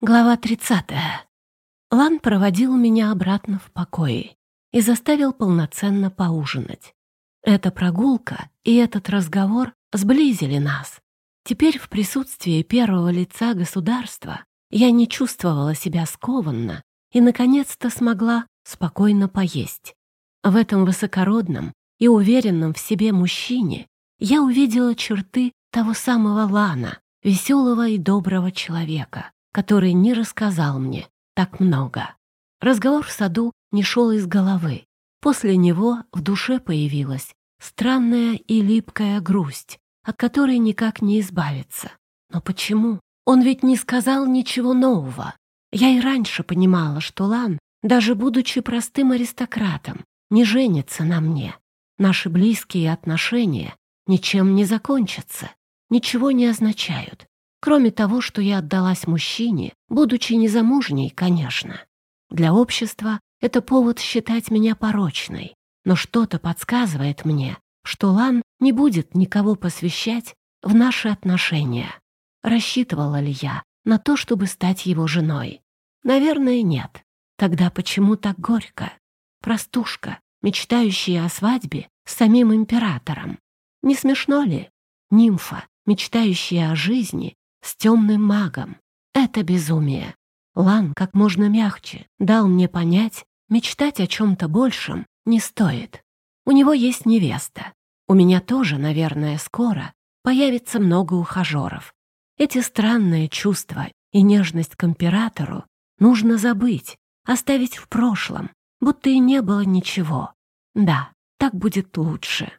Глава 30. Лан проводил меня обратно в покое и заставил полноценно поужинать. Эта прогулка и этот разговор сблизили нас. Теперь в присутствии первого лица государства я не чувствовала себя скованно и, наконец-то, смогла спокойно поесть. В этом высокородном и уверенном в себе мужчине я увидела черты того самого Лана, веселого и доброго человека, который не рассказал мне так много. Разговор в саду не шел из головы. После него в душе появилась странная и липкая грусть, от которой никак не избавиться. Но почему? Он ведь не сказал ничего нового. Я и раньше понимала, что Лан, даже будучи простым аристократом, не женится на мне. Наши близкие отношения ничем не закончатся, ничего не означают. Кроме того, что я отдалась мужчине, будучи незамужней, конечно. Для общества это повод считать меня порочной, но что-то подсказывает мне, что Лан не будет никого посвящать в наши отношения. Рассчитывала ли я на то, чтобы стать его женой? Наверное, нет. Тогда почему так горько? Простушка, мечтающая о свадьбе с самим императором. Не смешно ли? Нимфа, мечтающая о жизни с темным магом. Это безумие. Лан как можно мягче дал мне понять, мечтать о чем-то большем не стоит. У него есть невеста. У меня тоже, наверное, скоро появится много ухажеров. Эти странные чувства и нежность к императору нужно забыть, оставить в прошлом, будто и не было ничего. Да, так будет лучше.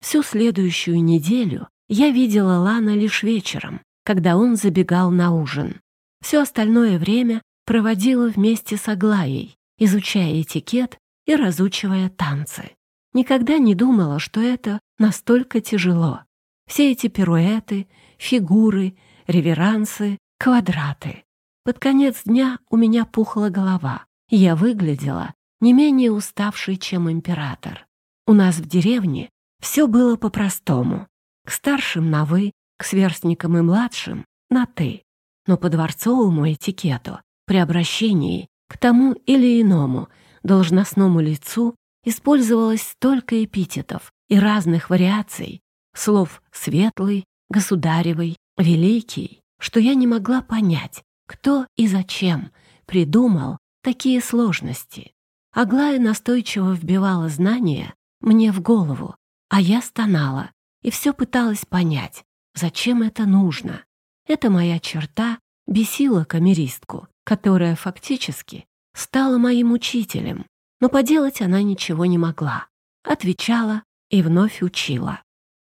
Всю следующую неделю я видела Лана лишь вечером, когда он забегал на ужин. Все остальное время проводила вместе с Аглаей, изучая этикет и разучивая танцы. Никогда не думала, что это настолько тяжело. Все эти пируэты, фигуры, реверансы, квадраты. Под конец дня у меня пухла голова, и я выглядела не менее уставшей, чем император. У нас в деревне все было по-простому. К старшим на «вы», к сверстникам и младшим на «ты», но по дворцовому этикету при обращении к тому или иному должностному лицу использовалось столько эпитетов и разных вариаций, слов «светлый», «государевый», «великий», что я не могла понять, кто и зачем придумал такие сложности. Аглая настойчиво вбивала знания мне в голову, а я стонала и все пыталась понять, Зачем это нужно? Это моя черта бесила камеристку, которая фактически стала моим учителем, но поделать она ничего не могла. Отвечала и вновь учила.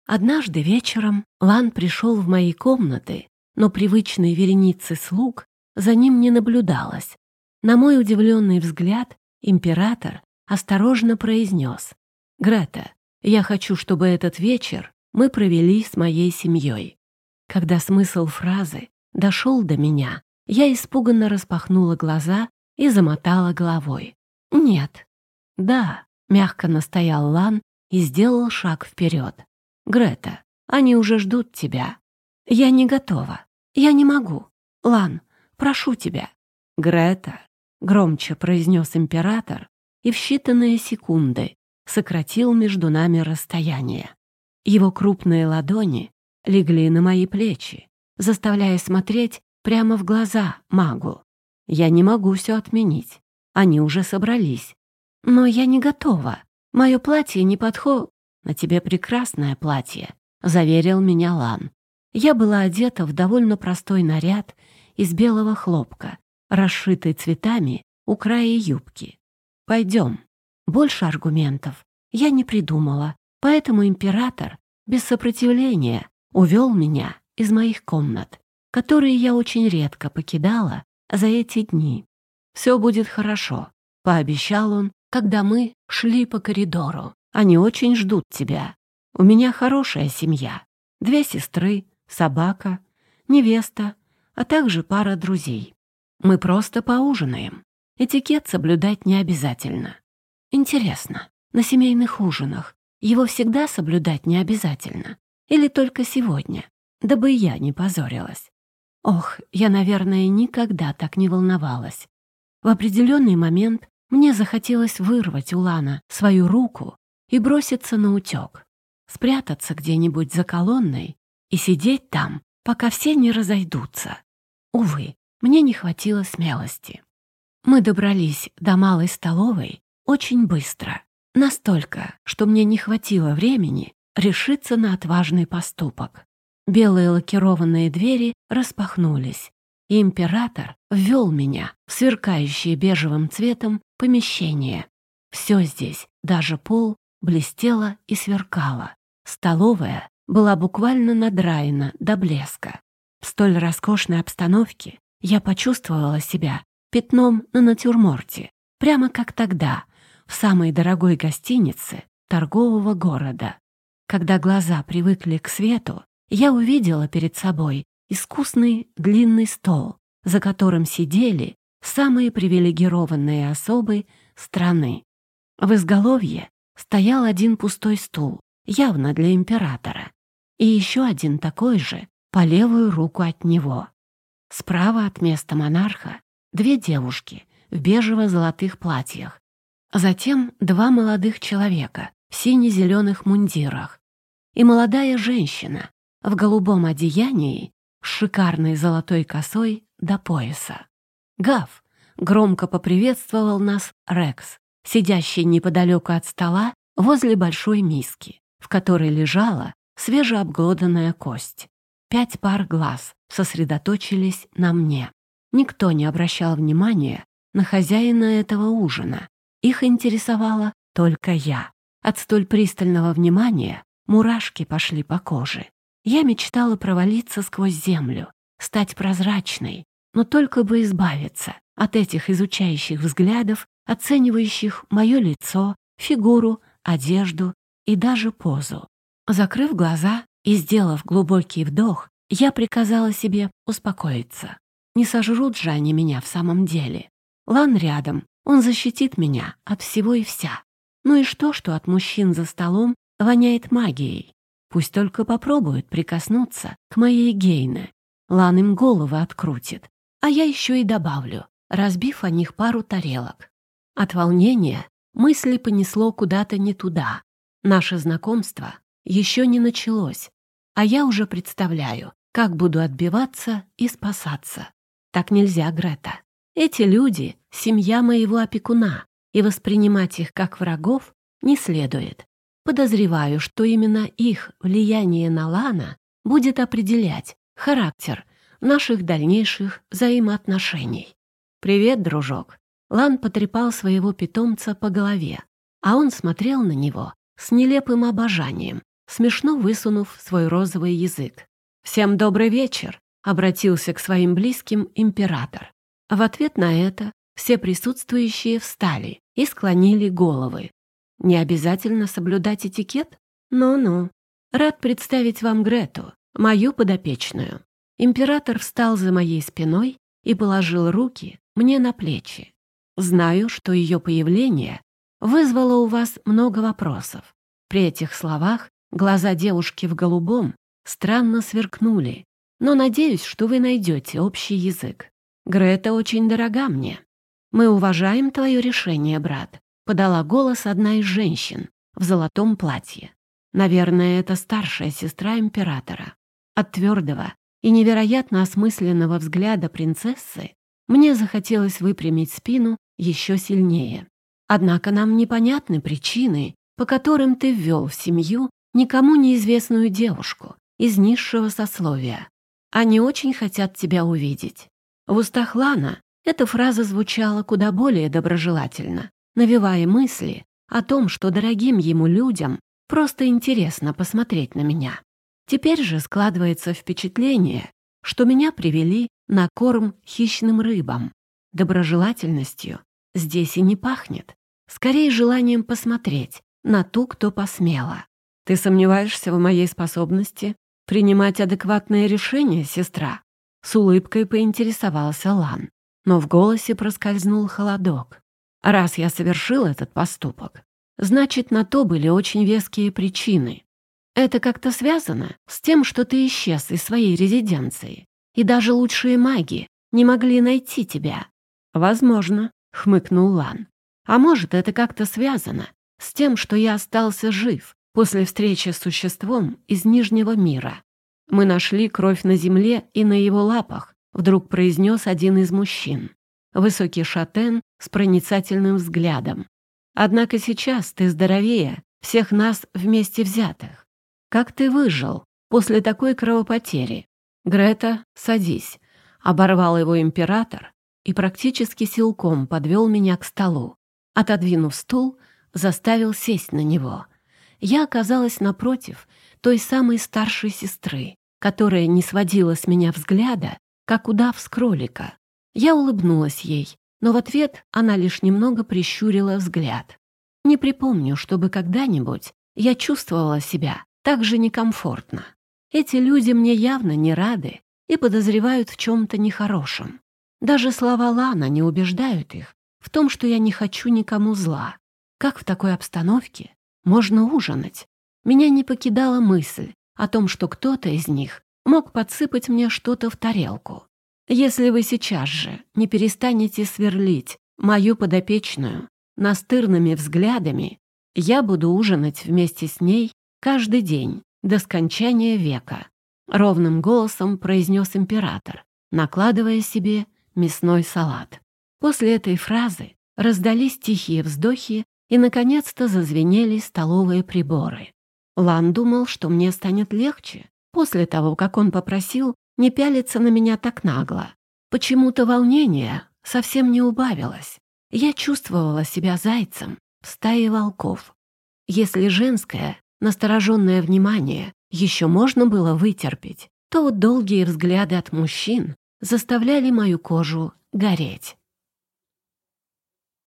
Однажды вечером Лан пришел в мои комнаты, но привычной вереницы слуг за ним не наблюдалось. На мой удивленный взгляд император осторожно произнес «Грета, я хочу, чтобы этот вечер мы провели с моей семьей. Когда смысл фразы дошел до меня, я испуганно распахнула глаза и замотала головой. «Нет». «Да», — мягко настоял Лан и сделал шаг вперед. «Грета, они уже ждут тебя». «Я не готова. Я не могу. Лан, прошу тебя». «Грета», — громче произнес император и в считанные секунды сократил между нами расстояние. Его крупные ладони легли на мои плечи, заставляя смотреть прямо в глаза магу. Я не могу все отменить. Они уже собрались. Но я не готова. Мое платье не подход... На тебе прекрасное платье, заверил меня Лан. Я была одета в довольно простой наряд из белого хлопка, расшитый цветами у края юбки. Пойдем. Больше аргументов я не придумала, Поэтому император без сопротивления увел меня из моих комнат, которые я очень редко покидала за эти дни. «Все будет хорошо», — пообещал он, когда мы шли по коридору. «Они очень ждут тебя. У меня хорошая семья. Две сестры, собака, невеста, а также пара друзей. Мы просто поужинаем. Этикет соблюдать не обязательно. Интересно, на семейных ужинах его всегда соблюдать не обязательно. Или только сегодня, дабы я не позорилась. Ох, я, наверное, никогда так не волновалась. В определенный момент мне захотелось вырвать у Лана свою руку и броситься на утек, спрятаться где-нибудь за колонной и сидеть там, пока все не разойдутся. Увы, мне не хватило смелости. Мы добрались до малой столовой очень быстро, настолько, что мне не хватило времени решиться на отважный поступок. Белые лакированные двери распахнулись, и император ввел меня в сверкающее бежевым цветом помещение. Все здесь, даже пол, блестело и сверкало. Столовая была буквально надраена до блеска. В столь роскошной обстановке я почувствовала себя пятном на натюрморте, прямо как тогда, в самой дорогой гостинице торгового города. Когда глаза привыкли к свету, я увидела перед собой искусный длинный стол, за которым сидели самые привилегированные особы страны. В изголовье стоял один пустой стул, явно для императора, и еще один такой же по левую руку от него. Справа от места монарха две девушки в бежево-золотых платьях, затем два молодых человека в сине-зеленых мундирах и молодая женщина в голубом одеянии с шикарной золотой косой до пояса. «Гав!» — громко поприветствовал нас Рекс, сидящий неподалеку от стола возле большой миски, в которой лежала свежеобглоданная кость. Пять пар глаз сосредоточились на мне. Никто не обращал внимания на хозяина этого ужина. Их интересовала только я. От столь пристального внимания мурашки пошли по коже. Я мечтала провалиться сквозь землю, стать прозрачной, но только бы избавиться от этих изучающих взглядов, оценивающих мое лицо, фигуру, одежду и даже позу. Закрыв глаза и сделав глубокий вдох, я приказала себе успокоиться. Не сожрут же они меня в самом деле. Лан рядом, он защитит меня от всего и вся. Ну и что, что от мужчин за столом воняет магией? Пусть только попробуют прикоснуться к моей Гейне. Лан им головы открутит. А я еще и добавлю, разбив о них пару тарелок. От волнения мысли понесло куда-то не туда. Наше знакомство еще не началось, а я уже представляю, как буду отбиваться и спасаться. Так нельзя, Грета. Эти люди — семья моего опекуна, и воспринимать их как врагов не следует. Подозреваю, что именно их влияние на Лана будет определять характер наших дальнейших взаимоотношений. «Привет, дружок!» Лан потрепал своего питомца по голове, а он смотрел на него с нелепым обожанием, смешно высунув свой розовый язык. «Всем добрый вечер!» — обратился к своим близким император. В ответ на это все присутствующие встали и склонили головы, не обязательно соблюдать этикет? Ну-ну. Рад представить вам Грету, мою подопечную. Император встал за моей спиной и положил руки мне на плечи. Знаю, что ее появление вызвало у вас много вопросов. При этих словах глаза девушки в голубом странно сверкнули, но надеюсь, что вы найдете общий язык. Грета очень дорога мне. Мы уважаем твое решение, брат, подала голос одна из женщин в золотом платье. Наверное, это старшая сестра императора. От твердого и невероятно осмысленного взгляда принцессы мне захотелось выпрямить спину еще сильнее. Однако нам непонятны причины, по которым ты ввел в семью никому неизвестную девушку из низшего сословия. Они очень хотят тебя увидеть. В устах Лана эта фраза звучала куда более доброжелательно, навевая мысли о том, что дорогим ему людям просто интересно посмотреть на меня. Теперь же складывается впечатление, что меня привели на корм хищным рыбам. Доброжелательностью здесь и не пахнет. Скорее желанием посмотреть на ту, кто посмела. Ты сомневаешься в моей способности принимать адекватные решения, сестра? С улыбкой поинтересовался Лан, но в голосе проскользнул холодок. Раз я совершил этот поступок, значит, на то были очень веские причины. Это как-то связано с тем, что ты исчез из своей резиденции. и даже лучшие маги не могли найти тебя». «Возможно», — хмыкнул Лан. «А может, это как-то связано с тем, что я остался жив после встречи с существом из Нижнего мира. Мы нашли кровь на земле и на его лапах», — вдруг произнес один из мужчин. Высокий шатен с проницательным взглядом. «Однако сейчас ты здоровее всех нас вместе взятых. Как ты выжил после такой кровопотери? Грета, садись. Оборвал его император и практически силком подвел меня к столу. Отодвинув стул, заставил сесть на него. Я оказалась напротив той самой старшей сестры, которая не сводила с меня взгляда, как удав с кролика. Я улыбнулась ей, но в ответ она лишь немного прищурила взгляд. Не припомню, чтобы когда-нибудь я чувствовала себя так же некомфортно. Эти люди мне явно не рады и подозревают в чем-то нехорошем. Даже слова Лана не убеждают их в том, что я не хочу никому зла. Как в такой обстановке можно ужинать? Меня не покидала мысль о том, что кто-то из них мог подсыпать мне что-то в тарелку. Если вы сейчас же не перестанете сверлить мою подопечную настырными взглядами, я буду ужинать вместе с ней каждый день до скончания века», — ровным голосом произнес император, накладывая себе мясной салат. После этой фразы раздались тихие вздохи и, наконец-то, зазвенели столовые приборы. Лан думал, что мне станет легче после того, как он попросил не пялиться на меня так нагло. Почему-то волнение совсем не убавилось. Я чувствовала себя зайцем в стае волков. Если женское, настороженное внимание еще можно было вытерпеть, то долгие взгляды от мужчин заставляли мою кожу гореть.